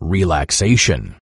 relaxation.